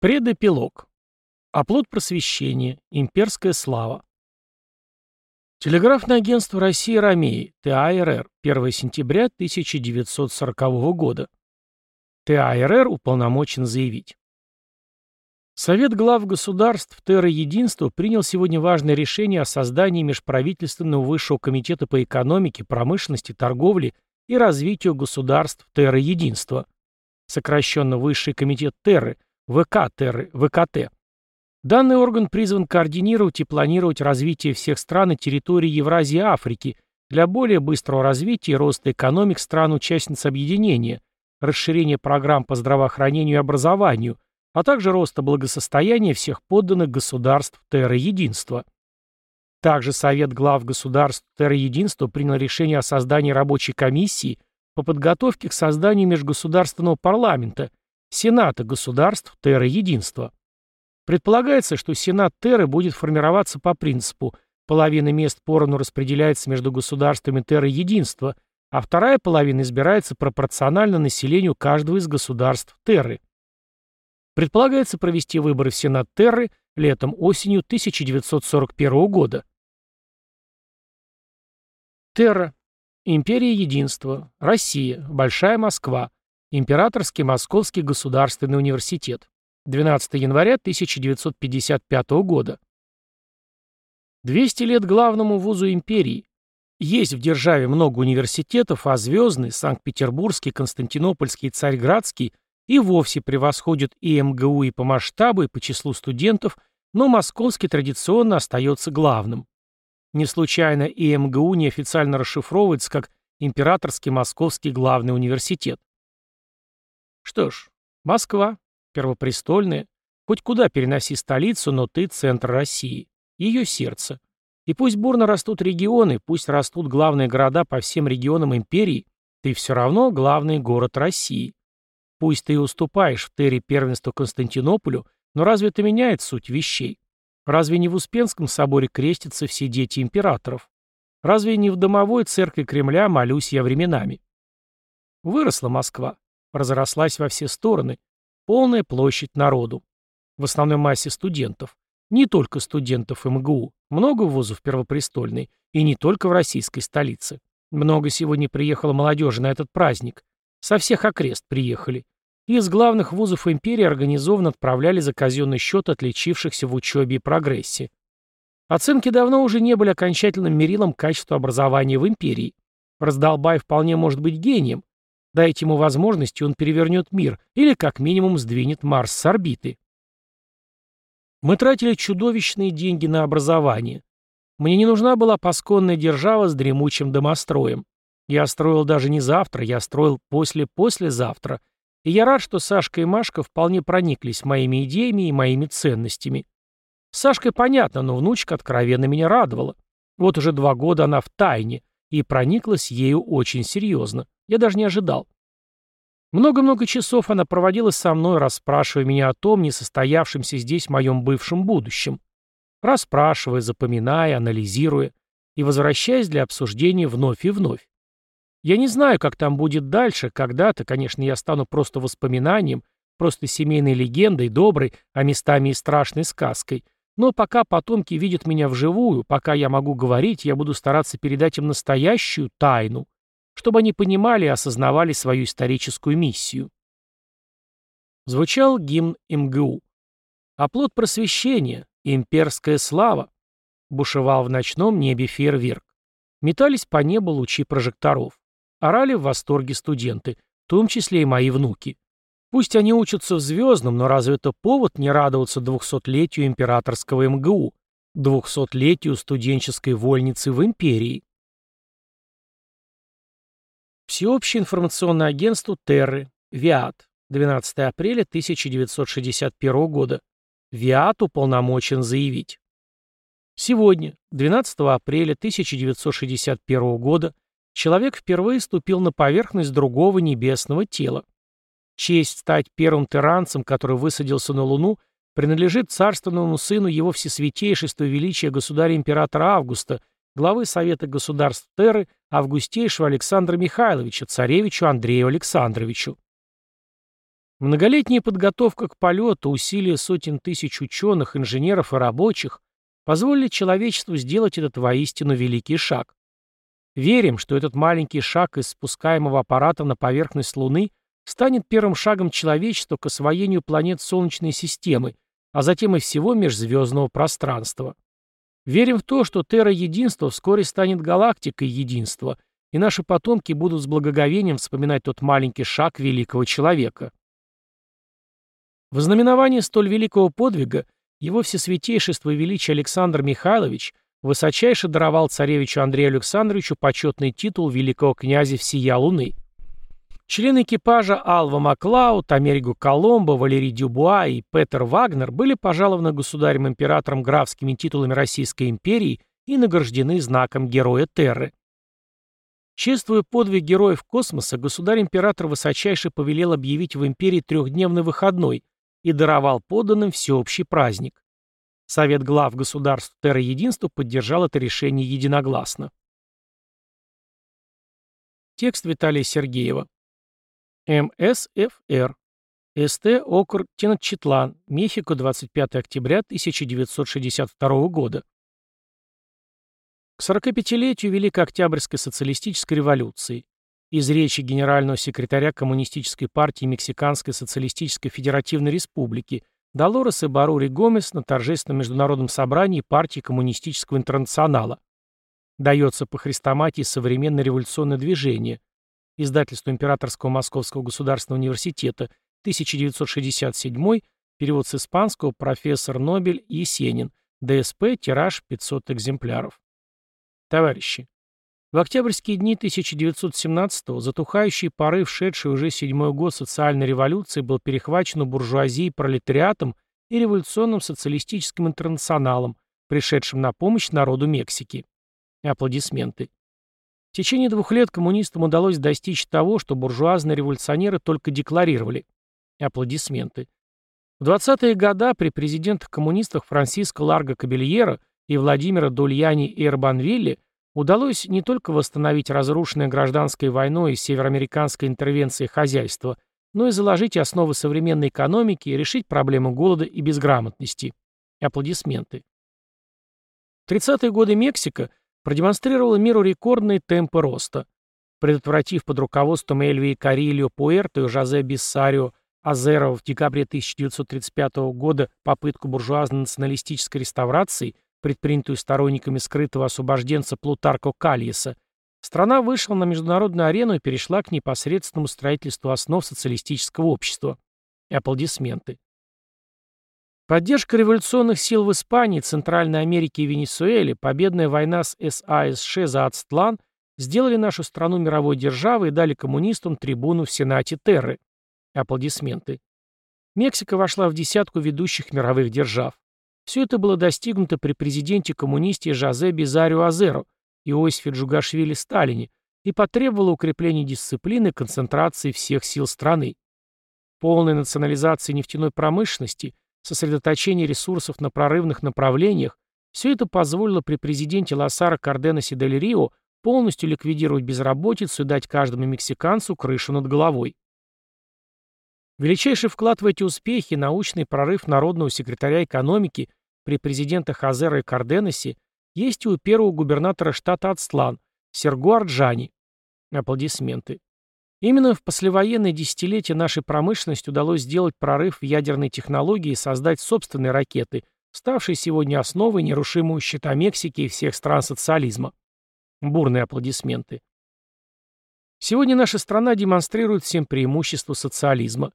Предэпилог. Оплот просвещения. Имперская слава. Телеграфное агентство России «Ромеи», ТАРР, 1 сентября 1940 года. ТАРР уполномочен заявить. Совет глав государств Терра-Единства принял сегодня важное решение о создании Межправительственного высшего комитета по экономике, промышленности, торговле и развитию государств Терра-Единства, сокращенно Высший комитет Терры – ВК Терры, ВКТ. Данный орган призван координировать и планировать развитие всех стран и территорий Евразии и Африки для более быстрого развития и роста экономик стран-участниц объединения, расширения программ по здравоохранению и образованию, а также роста благосостояния всех подданных государств Терра-Единства. Также Совет глав государств Терра-Единства принял решение о создании рабочей комиссии по подготовке к созданию межгосударственного парламента Сената государств Терра-Единства. Предполагается, что Сенат Терры будет формироваться по принципу половина мест поровну распределяется между государствами Терра-Единства, а вторая половина избирается пропорционально населению каждого из государств Терры. Предполагается провести выборы в Сенат Терры летом-осенью 1941 года. Терра. Империя Единства. Россия. Большая Москва. Императорский Московский государственный университет. 12 января 1955 года. 200 лет главному вузу империи. Есть в державе много университетов, а Звездный, Санкт-Петербургский, Константинопольский, Царьградский и вовсе превосходят и МГУ и по масштабу, и по числу студентов, но Московский традиционно остается главным. Не случайно и МГУ неофициально расшифровывается как Императорский Московский главный университет. Что ж, Москва, первопрестольная, хоть куда переноси столицу, но ты центр России, ее сердце. И пусть бурно растут регионы, пусть растут главные города по всем регионам империи, ты все равно главный город России. Пусть ты и уступаешь в Терре первенство Константинополю, но разве это меняет суть вещей? Разве не в Успенском соборе крестятся все дети императоров? Разве не в домовой церкви Кремля молюсь я временами? Выросла Москва разрослась во все стороны, полная площадь народу. В основной массе студентов. Не только студентов МГУ, много вузов первопрестольной, и не только в российской столице. Много сегодня приехало молодежи на этот праздник. Со всех окрест приехали. И из главных вузов империи организованно отправляли за казенный счет отличившихся в учебе и прогрессе. Оценки давно уже не были окончательным мерилом качества образования в империи. Раздолбай вполне может быть гением, Дайте ему возможность, и он перевернет мир, или как минимум сдвинет Марс с орбиты. Мы тратили чудовищные деньги на образование. Мне не нужна была пасконная держава с дремучим домостроем. Я строил даже не завтра, я строил после-послезавтра. И я рад, что Сашка и Машка вполне прониклись моими идеями и моими ценностями. С понятно, но внучка откровенно меня радовала. Вот уже два года она в тайне, и прониклась ею очень серьезно. Я даже не ожидал. Много-много часов она проводила со мной, расспрашивая меня о том, не состоявшемся здесь моем бывшем будущем. Расспрашивая, запоминая, анализируя и возвращаясь для обсуждения вновь и вновь. Я не знаю, как там будет дальше, когда-то, конечно, я стану просто воспоминанием, просто семейной легендой, доброй, а местами и страшной сказкой. Но пока потомки видят меня вживую, пока я могу говорить, я буду стараться передать им настоящую тайну, чтобы они понимали и осознавали свою историческую миссию. Звучал гимн МГУ. Оплот просвещения, имперская слава. Бушевал в ночном небе фейерверк. Метались по небу лучи прожекторов. Орали в восторге студенты, в том числе и мои внуки. Пусть они учатся в звездном, но разве это повод не радоваться двухсотлетию императорского МГУ, двухсотлетию студенческой вольницы в империи? Всеобщее информационное агентство Терры, ВИАТ, 12 апреля 1961 года. ВИАТ уполномочен заявить. Сегодня, 12 апреля 1961 года, человек впервые ступил на поверхность другого небесного тела. Честь стать первым тиранцем, который высадился на Луну, принадлежит царственному сыну его всесвятейшества величия государя-императора Августа, главы Совета государств Терры Августейшего Александра Михайловича, царевичу Андрею Александровичу. Многолетняя подготовка к полету, усилия сотен тысяч ученых, инженеров и рабочих позволили человечеству сделать этот воистину великий шаг. Верим, что этот маленький шаг из спускаемого аппарата на поверхность Луны станет первым шагом человечества к освоению планет Солнечной системы, а затем и всего межзвездного пространства. Верим в то, что Терра-единство вскоре станет галактикой единства, и наши потомки будут с благоговением вспоминать тот маленький шаг великого человека. В знаменование столь великого подвига его всесвятейшество и величие Александр Михайлович высочайше даровал царевичу Андрею Александровичу почетный титул великого князя всея Луны. Члены экипажа Алва Маклауд, Америго Коломбо, Валерий Дюбуа и Петер Вагнер были пожалованы государем-императором графскими титулами Российской империи и награждены знаком Героя Терры. Чествуя подвиг героев космоса, государь-император высочайше повелел объявить в империи трехдневный выходной и даровал подданным всеобщий праздник. Совет глав государств Терра-Единства поддержал это решение единогласно. Текст Виталия Сергеева. МСФР. СТ Окр Теночтитлан, Мехико, 25 октября 1962 года. К 45-летию Великой Октябрьской социалистической революции. Из речи генерального секретаря Коммунистической партии Мексиканской социалистической федеративной республики Долорес Барури Гомес на торжественном международном собрании партии Коммунистического интернационала. Дается по хрестоматии современное революционное движение, Издательство Императорского Московского государственного университета, 1967, перевод с испанского профессор Нобель Есенин, ДСП, тираж 500 экземпляров. Товарищи, в октябрьские дни 1917-го затухающий порыв, шедший уже седьмой год социальной революции, был перехвачен у буржуазии пролетариатом и революционным социалистическим интернационалом, пришедшим на помощь народу Мексики. Аплодисменты. В течение двух лет коммунистам удалось достичь того, что буржуазные революционеры только декларировали. Аплодисменты. В 20-е годы при президентах коммунистах Франсиско Ларго Кабельера и Владимира Дульяни и Эрбанвилле удалось не только восстановить разрушенное гражданской войной и североамериканской интервенцией хозяйство, но и заложить основы современной экономики и решить проблему голода и безграмотности. Аплодисменты. В 30-е годы Мексика продемонстрировала миру рекордные темпы роста. Предотвратив под руководством Эльвии Карильо Пуэрто и Жозе Биссарио Азерова в декабре 1935 года попытку буржуазно-националистической реставрации, предпринятую сторонниками скрытого освобожденца Плутарко Кальеса, страна вышла на международную арену и перешла к непосредственному строительству основ социалистического общества. И аплодисменты. Поддержка революционных сил в Испании, Центральной Америке и Венесуэле, победная война с САСШ за Ацтлан сделали нашу страну мировой державой и дали коммунистам трибуну в Сенате Терры. Аплодисменты. Мексика вошла в десятку ведущих мировых держав. Все это было достигнуто при президенте-коммунисте Жозе Безарио Азеро, Иосифе Джугашвили Сталине и потребовало укрепления дисциплины и концентрации всех сил страны. Полная национализация нефтяной промышленности – сосредоточение ресурсов на прорывных направлениях, все это позволило при президенте Лосара Карденасе дель Рио полностью ликвидировать безработицу и дать каждому мексиканцу крышу над головой. Величайший вклад в эти успехи – научный прорыв народного секретаря экономики при президентах Азера и Карденасе есть и у первого губернатора штата Ацтлан, Серго Арджани. Аплодисменты. Именно в послевоенное десятилетие нашей промышленности удалось сделать прорыв в ядерной технологии и создать собственные ракеты, ставшие сегодня основой нерушимого щита Мексики и всех стран социализма. Бурные аплодисменты. Сегодня наша страна демонстрирует всем преимущества социализма.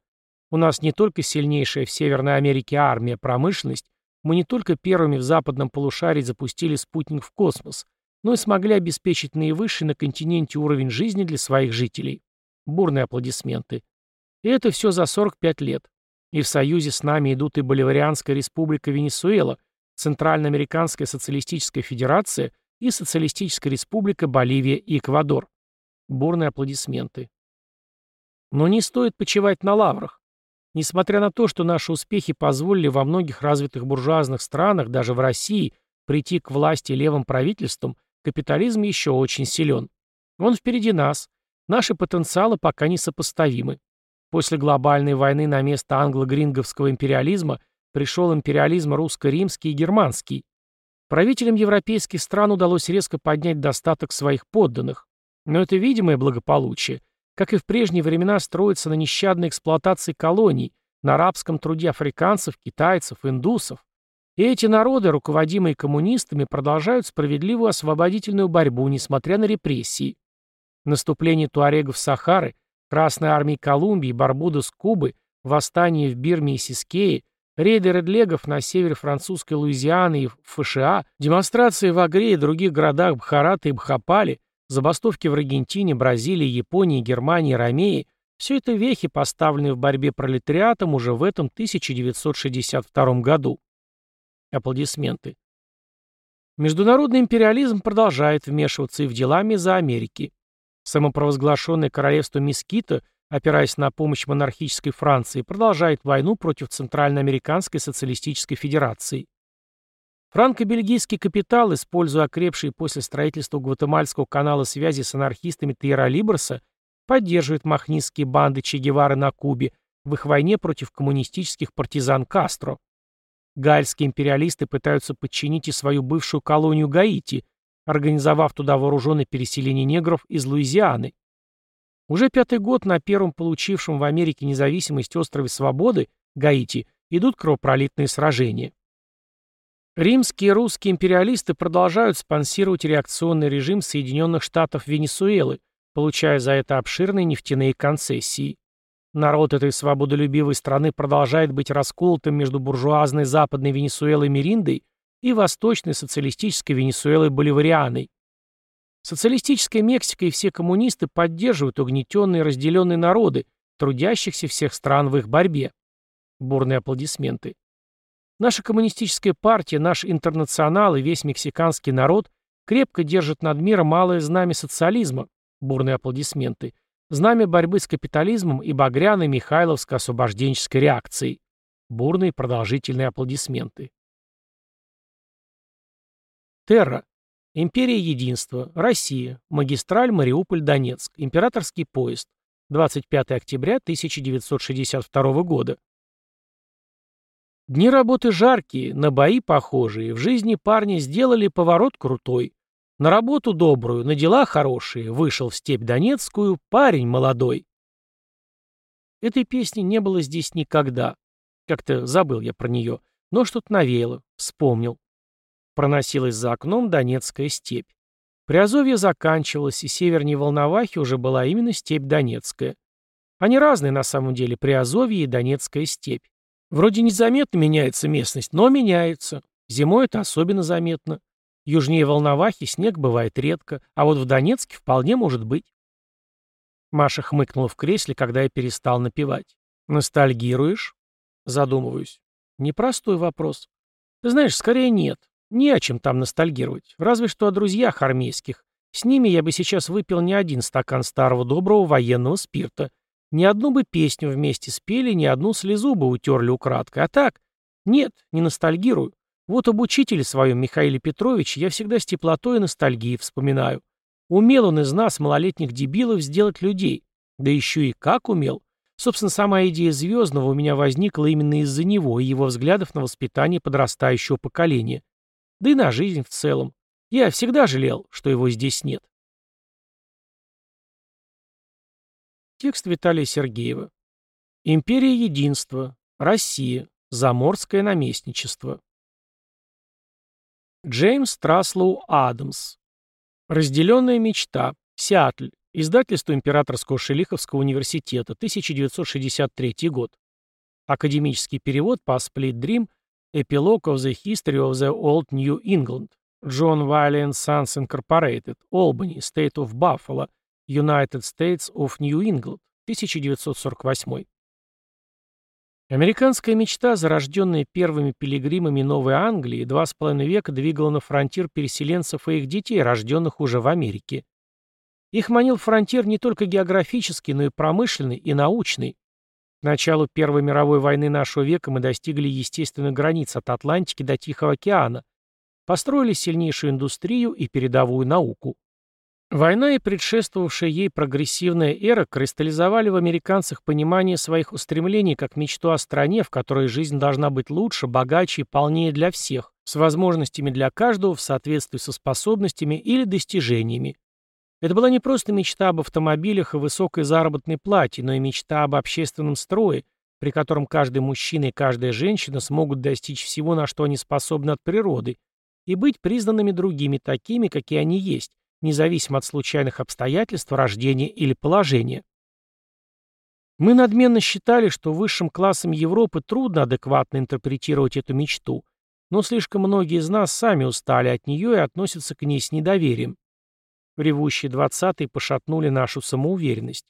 У нас не только сильнейшая в Северной Америке армия, промышленность, мы не только первыми в западном полушарии запустили спутник в космос, но и смогли обеспечить наивысший на континенте уровень жизни для своих жителей. Бурные аплодисменты. И это все за 45 лет. И в союзе с нами идут и Боливарианская республика Венесуэла, Центральноамериканская социалистическая федерация и Социалистическая республика Боливия и Эквадор. Бурные аплодисменты. Но не стоит почивать на лаврах. Несмотря на то, что наши успехи позволили во многих развитых буржуазных странах, даже в России, прийти к власти левым правительством, капитализм еще очень силен. Он впереди нас, Наши потенциалы пока не сопоставимы. После глобальной войны на место англо-гринговского империализма пришел империализм русско-римский и германский. Правителям европейских стран удалось резко поднять достаток своих подданных. Но это видимое благополучие, как и в прежние времена, строится на нещадной эксплуатации колоний, на рабском труде африканцев, китайцев, индусов. И эти народы, руководимые коммунистами, продолжают справедливую освободительную борьбу, несмотря на репрессии. Наступление туарегов Сахары, Красной армии Колумбии, Барбудос Кубы, восстание в Бирме и Сискее, рейды редлегов на севере французской Луизианы и в ФША, демонстрации в Агре и других городах Бхарата и Бхапали, забастовки в Аргентине, Бразилии, Японии, Германии, Ромеи – все это вехи, поставленные в борьбе пролетариатом уже в этом 1962 году. Аплодисменты. Международный империализм продолжает вмешиваться и в дела Мезоамерики. Самопровозглашенное королевство Мескита, опираясь на помощь монархической Франции, продолжает войну против Центральноамериканской социалистической федерации. Франко-бельгийский капитал, используя окрепшие после строительства Гватемальского канала связи с анархистами Тьера Либерса, поддерживает махнистские банды Че Гевары на Кубе в их войне против коммунистических партизан Кастро. Гальские империалисты пытаются подчинить и свою бывшую колонию Гаити, организовав туда вооруженное переселение негров из Луизианы. Уже пятый год на первом получившем в Америке независимость острове Свободы, Гаити, идут кровопролитные сражения. Римские и русские империалисты продолжают спонсировать реакционный режим Соединенных Штатов Венесуэлы, получая за это обширные нефтяные концессии. Народ этой свободолюбивой страны продолжает быть расколотым между буржуазной западной Венесуэлой Мериндой и восточной социалистической Венесуэлой Боливарианой. Социалистическая Мексика и все коммунисты поддерживают угнетенные и разделенные народы, трудящихся всех стран в их борьбе. Бурные аплодисменты. Наша коммунистическая партия, наш интернационал и весь мексиканский народ крепко держат над миром малое знамя социализма. Бурные аплодисменты. Знамя борьбы с капитализмом и багряной Михайловско-освобожденческой реакцией. Бурные продолжительные аплодисменты. Терра. Империя Единства. Россия. Магистраль Мариуполь-Донецк. Императорский поезд. 25 октября 1962 года. Дни работы жаркие, на бои похожие. В жизни парни сделали поворот крутой. На работу добрую, на дела хорошие. Вышел в степь Донецкую парень молодой. Этой песни не было здесь никогда. Как-то забыл я про нее. Но что-то навеяло. Вспомнил. Проносилась за окном Донецкая степь. Приазовье заканчивалось, и севернее Волновахи уже была именно степь Донецкая. Они разные на самом деле, Приазовье и Донецкая степь. Вроде незаметно меняется местность, но меняется. Зимой это особенно заметно. Южнее Волновахи снег бывает редко, а вот в Донецке вполне может быть. Маша хмыкнула в кресле, когда я перестал напевать. «Ностальгируешь?» Задумываюсь. Непростой вопрос. Ты знаешь, скорее нет. Не о чем там ностальгировать, разве что о друзьях армейских. С ними я бы сейчас выпил не один стакан старого доброго военного спирта. Ни одну бы песню вместе спели, ни одну слезу бы утерли украдкой. А так? Нет, не ностальгирую. Вот об учителе своем Михаиле Петровиче я всегда с теплотой и ностальгией вспоминаю. Умел он из нас, малолетних дебилов, сделать людей. Да еще и как умел. Собственно, сама идея Звездного у меня возникла именно из-за него и его взглядов на воспитание подрастающего поколения да и на жизнь в целом. Я всегда жалел, что его здесь нет. Текст Виталия Сергеева. Империя Единства. Россия. Заморское наместничество. Джеймс Траслоу Адамс. Разделенная мечта. Сиатль. Издательство Императорского Шелиховского университета. 1963 год. Академический перевод по Split Dream Epilogue of the History of the Old New England. John Wiley Sons Incorporated. Albany, State of Buffalo. United States of New England. 1948. Американская мечта, зарожденная первыми пилигримами Новой Англии, два с половиной века двигала на фронтир переселенцев и их детей, рожденных уже в Америке. Их манил фронтир не только географический, но и промышленный и научный. К началу Первой мировой войны нашего века мы достигли естественных границ от Атлантики до Тихого океана, построили сильнейшую индустрию и передовую науку. Война и предшествовавшая ей прогрессивная эра кристаллизовали в американцах понимание своих устремлений как мечту о стране, в которой жизнь должна быть лучше, богаче и полнее для всех, с возможностями для каждого в соответствии со способностями или достижениями. Это была не просто мечта об автомобилях и высокой заработной плате, но и мечта об общественном строе, при котором каждый мужчина и каждая женщина смогут достичь всего, на что они способны от природы, и быть признанными другими такими, какие они есть, независимо от случайных обстоятельств рождения или положения. Мы надменно считали, что высшим классам Европы трудно адекватно интерпретировать эту мечту, но слишком многие из нас сами устали от нее и относятся к ней с недоверием. Ревущие двадцатые пошатнули нашу самоуверенность.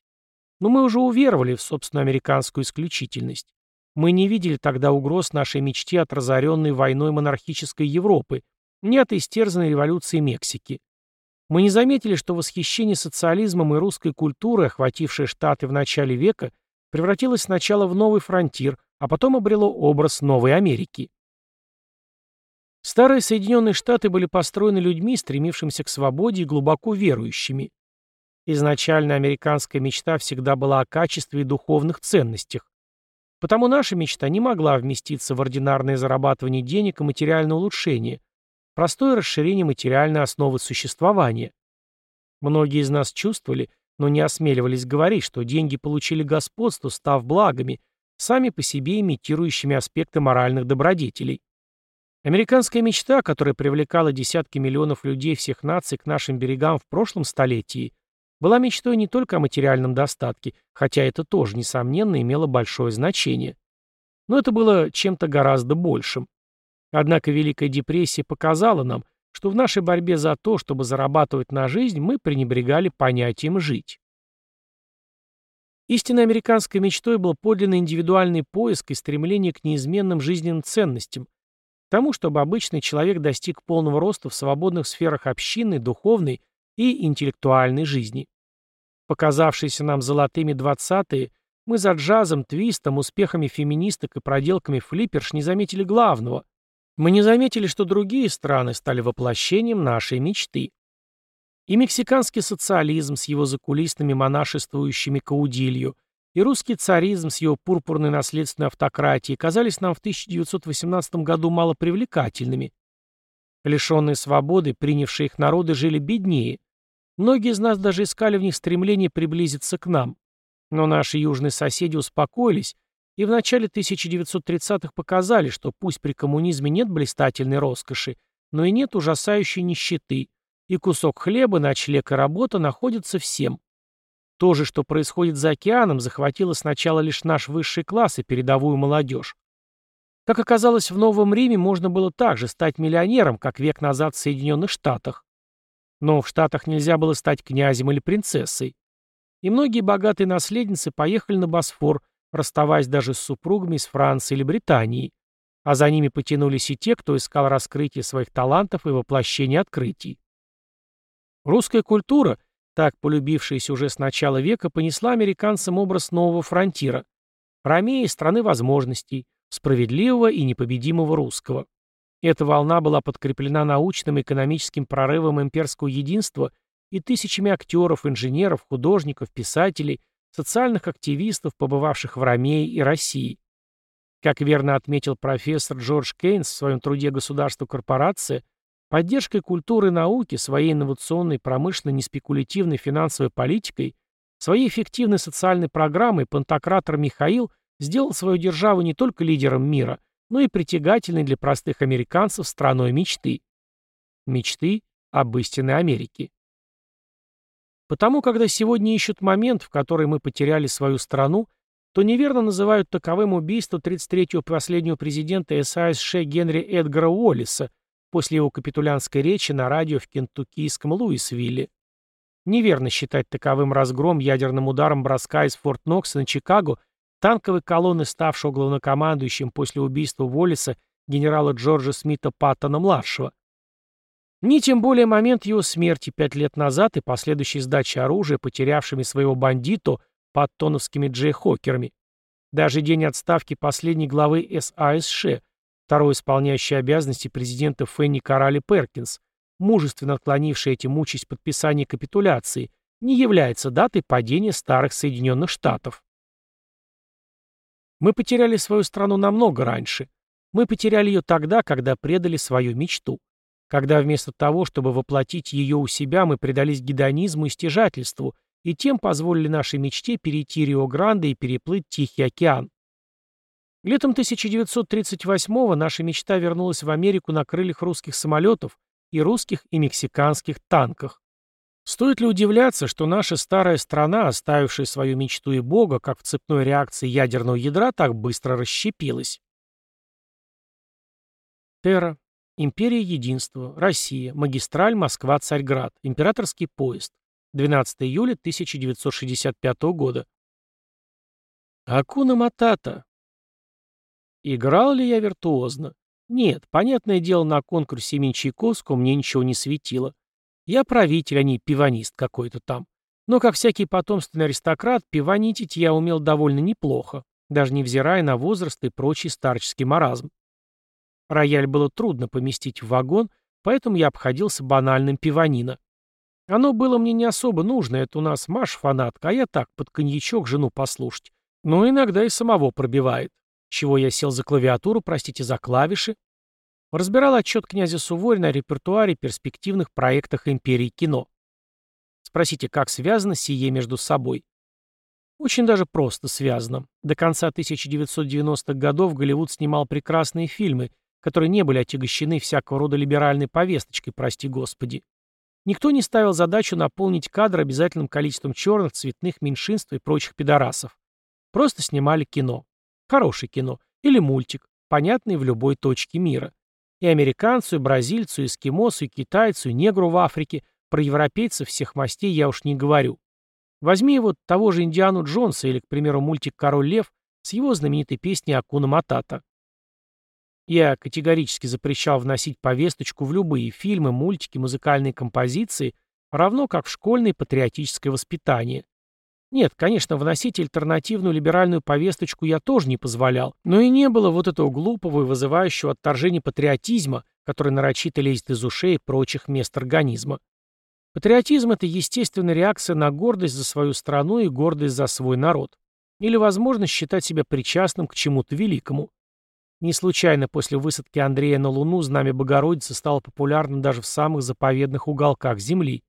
Но мы уже уверовали в собственную американскую исключительность. Мы не видели тогда угроз нашей мечте от разоренной войной монархической Европы, ни от истерзанной революции Мексики. Мы не заметили, что восхищение социализмом и русской культурой, охватившее Штаты в начале века, превратилось сначала в новый фронтир, а потом обрело образ новой Америки. Старые Соединенные Штаты были построены людьми, стремившимися к свободе и глубоко верующими. Изначально американская мечта всегда была о качестве и духовных ценностях. Потому наша мечта не могла вместиться в ординарное зарабатывание денег и материальное улучшение, Простое расширение материальной основы существования. Многие из нас чувствовали, но не осмеливались говорить, что деньги получили господство, став благами, сами по себе имитирующими аспекты моральных добродетелей. Американская мечта, которая привлекала десятки миллионов людей всех наций к нашим берегам в прошлом столетии, была мечтой не только о материальном достатке, хотя это тоже, несомненно, имело большое значение. Но это было чем-то гораздо большим. Однако Великая депрессия показала нам, что в нашей борьбе за то, чтобы зарабатывать на жизнь, мы пренебрегали понятием «жить». Истинной американской мечтой был подлинно индивидуальный поиск и стремление к неизменным жизненным ценностям, тому, чтобы обычный человек достиг полного роста в свободных сферах общинной, духовной и интеллектуальной жизни. Показавшиеся нам золотыми двадцатые, мы за джазом, твистом, успехами феминисток и проделками флипперш не заметили главного мы не заметили, что другие страны стали воплощением нашей мечты. И мексиканский социализм с его закулисными монашествующими каудилью, и русский царизм с его пурпурной наследственной автократией казались нам в 1918 году малопривлекательными. Лишенные свободы, принявшие их народы, жили беднее. Многие из нас даже искали в них стремление приблизиться к нам. Но наши южные соседи успокоились и в начале 1930-х показали, что пусть при коммунизме нет блистательной роскоши, но и нет ужасающей нищеты, и кусок хлеба, ночлег и работа находятся всем. То же, что происходит за океаном, захватило сначала лишь наш высший класс и передовую молодежь. Как оказалось, в Новом Риме можно было также стать миллионером, как век назад в Соединенных Штатах. Но в Штатах нельзя было стать князем или принцессой. И многие богатые наследницы поехали на Босфор, расставаясь даже с супругами из Франции или Британии, а за ними потянулись и те, кто искал раскрытие своих талантов и воплощение открытий. Русская культура, так полюбившаяся уже с начала века, понесла американцам образ нового фронтира, ромеи страны возможностей, справедливого и непобедимого русского. Эта волна была подкреплена научным и экономическим прорывом имперского единства и тысячами актеров, инженеров, художников, писателей – социальных активистов, побывавших в Ромее и России. Как верно отметил профессор Джордж Кейнс в своем труде «Государство корпорация», поддержкой культуры и науки, своей инновационной, промышленной, неспекулятивной финансовой политикой, своей эффективной социальной программой пантократор Михаил сделал свою державу не только лидером мира, но и притягательной для простых американцев страной мечты. Мечты об истинной Америке. Потому, когда сегодня ищут момент, в который мы потеряли свою страну, то неверно называют таковым убийство 33-го последнего президента САСШ Генри Эдгара Уоллиса после его капитулянской речи на радио в кентуккийском Луисвилле. Неверно считать таковым разгром ядерным ударом броска из Форт Нокса на Чикаго танковой колонны, ставшего главнокомандующим после убийства Уоллиса генерала Джорджа Смита Паттона-младшего. Ни тем более момент его смерти пять лет назад и последующей сдачи оружия, потерявшими своего бандиту под тоновскими джей-хокерами. Даже день отставки последней главы САСШ, второй исполняющий обязанности президента Фенни Карали Перкинс, мужественно отклонивший этим участь подписания капитуляции, не является датой падения старых Соединенных Штатов. Мы потеряли свою страну намного раньше. Мы потеряли ее тогда, когда предали свою мечту. Когда вместо того, чтобы воплотить ее у себя, мы предались гедонизму и стяжательству, и тем позволили нашей мечте перейти Рио-Гранде и переплыть Тихий океан. Летом 1938-го наша мечта вернулась в Америку на крыльях русских самолетов и русских и мексиканских танках. Стоит ли удивляться, что наша старая страна, оставившая свою мечту и Бога, как в цепной реакции ядерного ядра, так быстро расщепилась? Терра. Империя Единства. Россия. Магистраль Москва-Царьград. Императорский поезд. 12 июля 1965 года. Акуна Матата. Играл ли я виртуозно? Нет, понятное дело, на конкурсе имени Чайковского мне ничего не светило. Я правитель, а не пиванист какой-то там. Но, как всякий потомственный аристократ, пиванитить я умел довольно неплохо, даже невзирая на возраст и прочий старческий маразм. Рояль было трудно поместить в вагон, поэтому я обходился банальным пиванино. Оно было мне не особо нужно, это у нас Маш фанатка, а я так, под коньячок жену послушать. Но иногда и самого пробивает. Чего я сел за клавиатуру, простите, за клавиши, разбирал отчет князя Суворина о репертуаре перспективных проектах империи кино. Спросите, как связано сие между собой? Очень даже просто связано. До конца 1990-х годов Голливуд снимал прекрасные фильмы, которые не были отягощены всякого рода либеральной повесточкой, прости господи. Никто не ставил задачу наполнить кадр обязательным количеством черных, цветных меньшинств и прочих пидорасов. Просто снимали кино. Хорошее кино. Или мультик, понятный в любой точке мира. И американцу, и бразильцу, и эскимосу, и китайцу, и негру в Африке, про европейцев всех мастей я уж не говорю. Возьми вот того же Индиану Джонса или, к примеру, мультик «Король лев» с его знаменитой песней «Акуна Матата». Я категорически запрещал вносить повесточку в любые фильмы, мультики, музыкальные композиции, равно как в школьное патриотическое воспитание. Нет, конечно, вносить альтернативную либеральную повесточку я тоже не позволял, но и не было вот этого глупого и вызывающего отторжения патриотизма, который нарочито лезет из ушей и прочих мест организма. Патриотизм – это естественная реакция на гордость за свою страну и гордость за свой народ. Или возможность считать себя причастным к чему-то великому. Не случайно после высадки Андрея на Луну знамя Богородицы стало популярным даже в самых заповедных уголках Земли.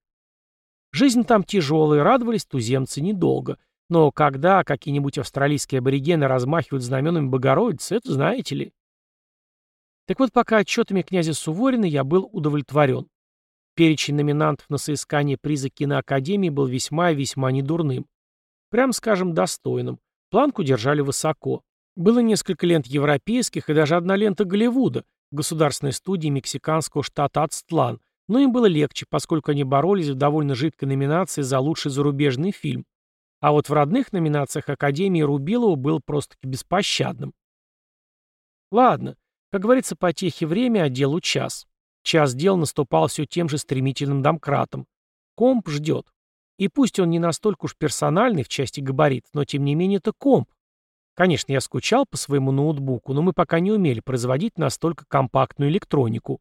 Жизнь там тяжелая, радовались туземцы недолго. Но когда какие-нибудь австралийские аборигены размахивают знаменами Богородицы, это знаете ли. Так вот, пока отчетами князя Суворина я был удовлетворен. Перечень номинантов на соискание приза киноакадемии был весьма и весьма недурным. Прям скажем, достойным. Планку держали высоко. Было несколько лент европейских и даже одна лента Голливуда, государственной студии мексиканского штата Ацтлан, но им было легче, поскольку они боролись в довольно жидкой номинации за лучший зарубежный фильм. А вот в родных номинациях Академии Рубилова был просто-таки беспощадным. Ладно, как говорится, потехи время, а делу час. Час дел наступал все тем же стремительным домкратом. Комп ждет. И пусть он не настолько уж персональный в части габарит, но тем не менее это комп. Конечно, я скучал по своему ноутбуку, но мы пока не умели производить настолько компактную электронику.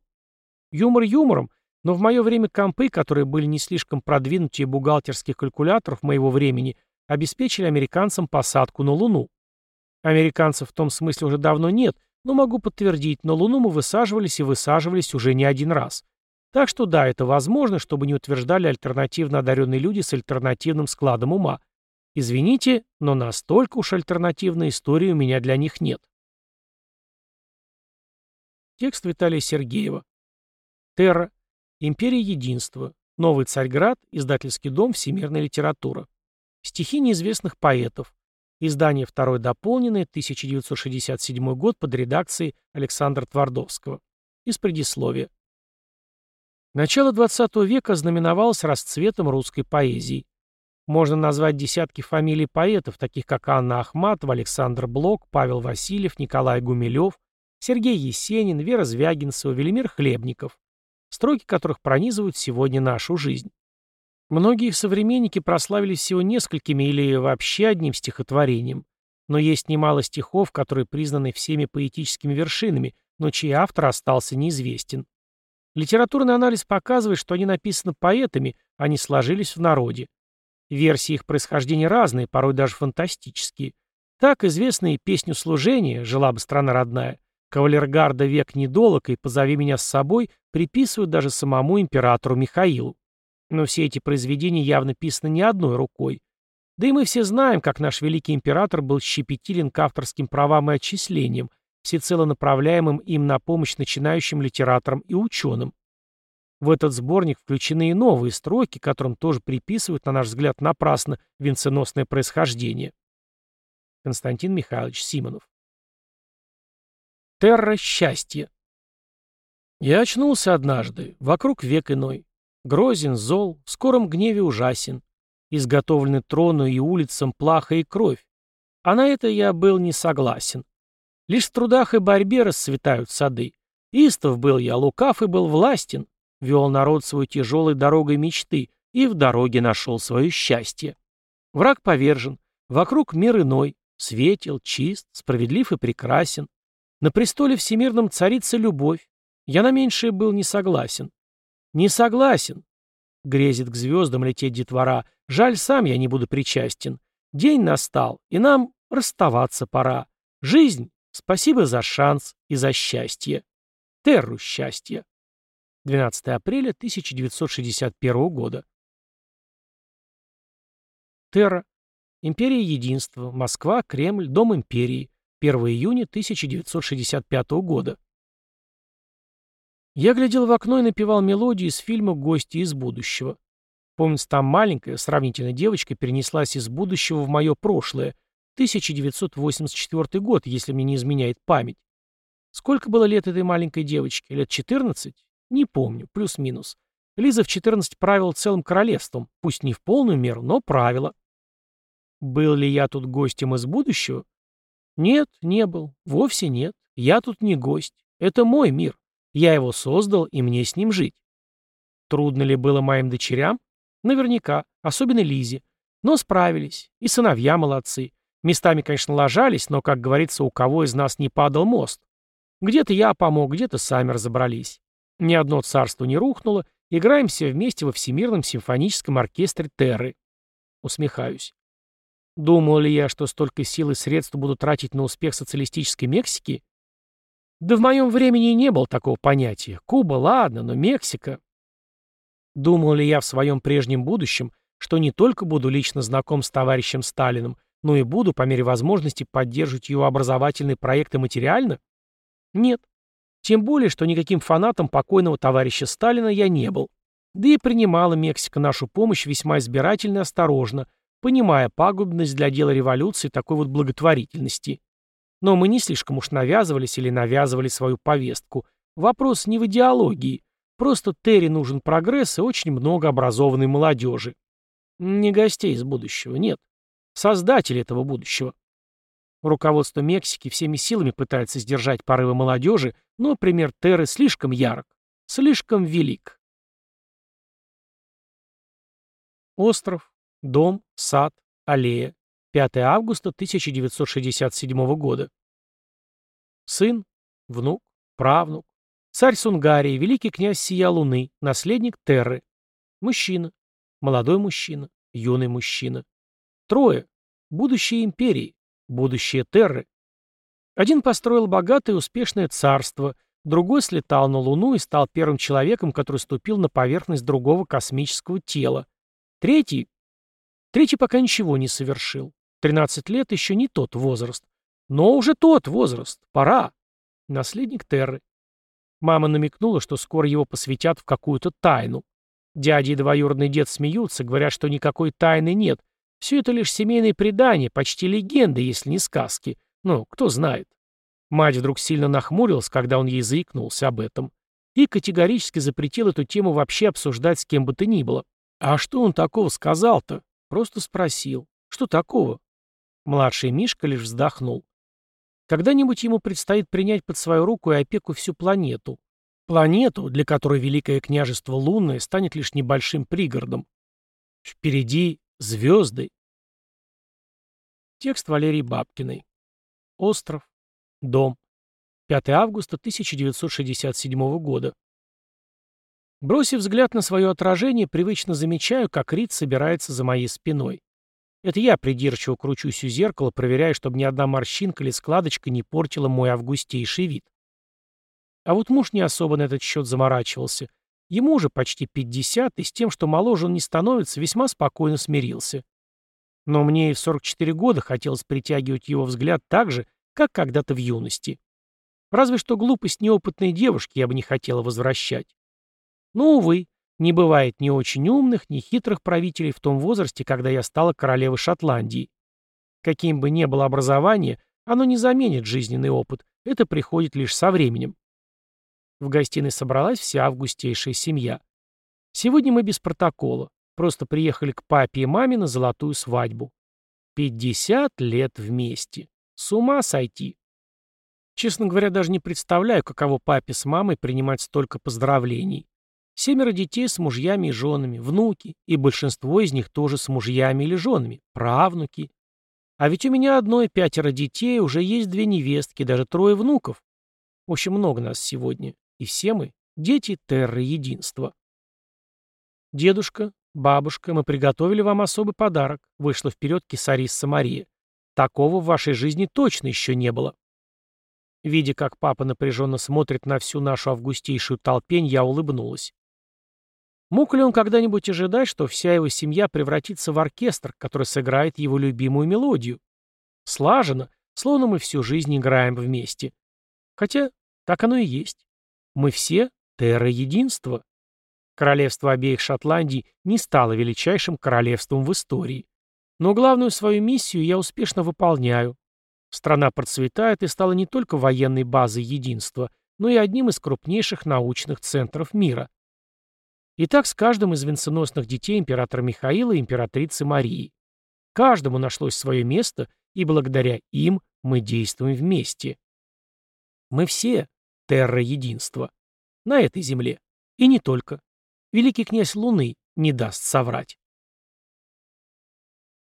Юмор юмором, но в мое время компы, которые были не слишком продвинутые бухгалтерских калькуляторов моего времени, обеспечили американцам посадку на Луну. Американцев в том смысле уже давно нет, но могу подтвердить, на Луну мы высаживались и высаживались уже не один раз. Так что да, это возможно, чтобы не утверждали альтернативно одаренные люди с альтернативным складом ума. Извините, но настолько уж альтернативной истории у меня для них нет. Текст Виталия Сергеева. Терра. Империя Единства. Новый Царьград. Издательский дом Всемирная литература. Стихи неизвестных поэтов. Издание второе дополненное, 1967 год, под редакцией Александра Твардовского. Из предисловия. Начало XX века знаменовалось расцветом русской поэзии. Можно назвать десятки фамилий поэтов, таких как Анна Ахматова, Александр Блок, Павел Васильев, Николай Гумилев, Сергей Есенин, Вера Звягинцева, Велимир Хлебников строки которых пронизывают сегодня нашу жизнь. Многие их современники прославились всего несколькими или вообще одним стихотворением, но есть немало стихов, которые признаны всеми поэтическими вершинами, но чей автор остался неизвестен. Литературный анализ показывает, что они написаны поэтами, а не сложились в народе. Версии их происхождения разные, порой даже фантастические. Так известные песню служения «Жила бы страна родная», кавалергарда «Век недолог» и «Позови меня с собой» приписывают даже самому императору Михаилу. Но все эти произведения явно писаны не одной рукой. Да и мы все знаем, как наш великий император был щепетилен к авторским правам и отчислениям, всецело направляемым им на помощь начинающим литераторам и ученым. В этот сборник включены и новые строки, которым тоже приписывают, на наш взгляд, напрасно венценосное происхождение. Константин Михайлович Симонов. Терра счастья. Я очнулся однажды, вокруг век иной. Грозен, зол, в скором гневе ужасен. Изготовлены трону и улицам плаха и кровь. А на это я был не согласен. Лишь в трудах и борьбе расцветают сады. Истов был я, лукав и был властен, вел народ свой тяжелой дорогой мечты и в дороге нашел свое счастье. Враг повержен, вокруг мир иной, светел, чист, справедлив и прекрасен. На престоле всемирном царица любовь. Я на меньшее был не согласен. Не согласен. Грезит к звездам лететь детвора. Жаль, сам я не буду причастен. День настал, и нам расставаться пора. Жизнь Спасибо за шанс и за счастье. Терру счастья. 12 апреля 1961 года. Терра. Империя Единства. Москва. Кремль. Дом Империи. 1 июня 1965 года. Я глядел в окно и напевал мелодию из фильма «Гости из будущего». Помнится, там маленькая, сравнительно девочка перенеслась из будущего в мое прошлое 1984 год, если мне не изменяет память. Сколько было лет этой маленькой девочке? Лет 14? Не помню, плюс-минус. Лиза в 14 правила целым королевством, пусть не в полную меру, но правила. Был ли я тут гостем из будущего? Нет, не был. Вовсе нет. Я тут не гость. Это мой мир. Я его создал, и мне с ним жить. Трудно ли было моим дочерям? Наверняка, особенно Лизе. Но справились. И сыновья молодцы. Местами, конечно, ложались, но, как говорится, у кого из нас не падал мост. Где-то я помог, где-то сами разобрались. Ни одно царство не рухнуло, играем все вместе во Всемирном симфоническом оркестре Терры. Усмехаюсь. Думал ли я, что столько сил и средств буду тратить на успех социалистической Мексики? Да в моем времени не было такого понятия. Куба, ладно, но Мексика. Думал ли я в своем прежнем будущем, что не только буду лично знаком с товарищем Сталиным, но и буду, по мере возможности, поддерживать его образовательные проекты материально? Нет. Тем более, что никаким фанатом покойного товарища Сталина я не был. Да и принимала Мексика нашу помощь весьма избирательно и осторожно, понимая пагубность для дела революции такой вот благотворительности. Но мы не слишком уж навязывались или навязывали свою повестку. Вопрос не в идеологии. Просто Терри нужен прогресс и очень много образованной молодежи. Не гостей из будущего, нет. Создатель этого будущего. Руководство Мексики всеми силами пытается сдержать порывы молодежи, но пример Терры слишком ярок, слишком велик. Остров, дом, сад, аллея. 5 августа 1967 года. Сын, внук, правнук. Царь Сунгарии, великий князь Сия Луны, наследник Терры. Мужчина, молодой мужчина, юный мужчина. Трое. Будущее империи. Будущее Терры. Один построил богатое и успешное царство, другой слетал на Луну и стал первым человеком, который ступил на поверхность другого космического тела. Третий... Третий пока ничего не совершил. 13 лет еще не тот возраст. Но уже тот возраст. Пора. Наследник Терры. Мама намекнула, что скоро его посвятят в какую-то тайну. Дядя и двоюродный дед смеются, говорят, что никакой тайны нет, все это лишь семейные предания, почти легенды, если не сказки. Ну, кто знает. Мать вдруг сильно нахмурилась, когда он ей заикнулся об этом. И категорически запретил эту тему вообще обсуждать с кем бы то ни было. А что он такого сказал-то? Просто спросил. Что такого? Младший Мишка лишь вздохнул. Когда-нибудь ему предстоит принять под свою руку и опеку всю планету. Планету, для которой Великое княжество Лунное станет лишь небольшим пригородом. Впереди Звезды. Текст Валерии Бабкиной. Остров. Дом. 5 августа 1967 года. Бросив взгляд на свое отражение, привычно замечаю, как Рид собирается за моей спиной. Это я придирчиво кручусь у зеркала, проверяя, чтобы ни одна морщинка или складочка не портила мой августейший вид. А вот муж не особо на этот счет заморачивался. Ему уже почти 50, и с тем, что моложе он не становится, весьма спокойно смирился. Но мне и в 44 года хотелось притягивать его взгляд так же, как когда-то в юности. Разве что глупость неопытной девушки я бы не хотела возвращать. Но, увы, не бывает ни очень умных, ни хитрых правителей в том возрасте, когда я стала королевой Шотландии. Каким бы ни было образование, оно не заменит жизненный опыт, это приходит лишь со временем. В гостиной собралась вся августейшая семья. Сегодня мы без протокола, просто приехали к папе и маме на золотую свадьбу. 50 лет вместе. С ума сойти. Честно говоря, даже не представляю, каково папе с мамой принимать столько поздравлений. Семеро детей с мужьями и женами, внуки, и большинство из них тоже с мужьями или женами, правнуки. А ведь у меня одной пятеро детей, уже есть две невестки, даже трое внуков. В много нас сегодня. И все мы — дети Терры Единства. Дедушка, бабушка, мы приготовили вам особый подарок, вышла вперед кесарисса Мария. Такого в вашей жизни точно еще не было. Видя, как папа напряженно смотрит на всю нашу августейшую толпень, я улыбнулась. Мог ли он когда-нибудь ожидать, что вся его семья превратится в оркестр, который сыграет его любимую мелодию? Слаженно, словно мы всю жизнь играем вместе. Хотя так оно и есть. Мы все терра единства. Королевство обеих Шотландий не стало величайшим королевством в истории. Но главную свою миссию я успешно выполняю. Страна процветает и стала не только военной базой единства, но и одним из крупнейших научных центров мира. И так с каждым из венценосных детей императора Михаила и императрицы Марии. Каждому нашлось свое место, и благодаря им мы действуем вместе. Мы все терра единства. На этой земле. И не только. Великий князь Луны не даст соврать.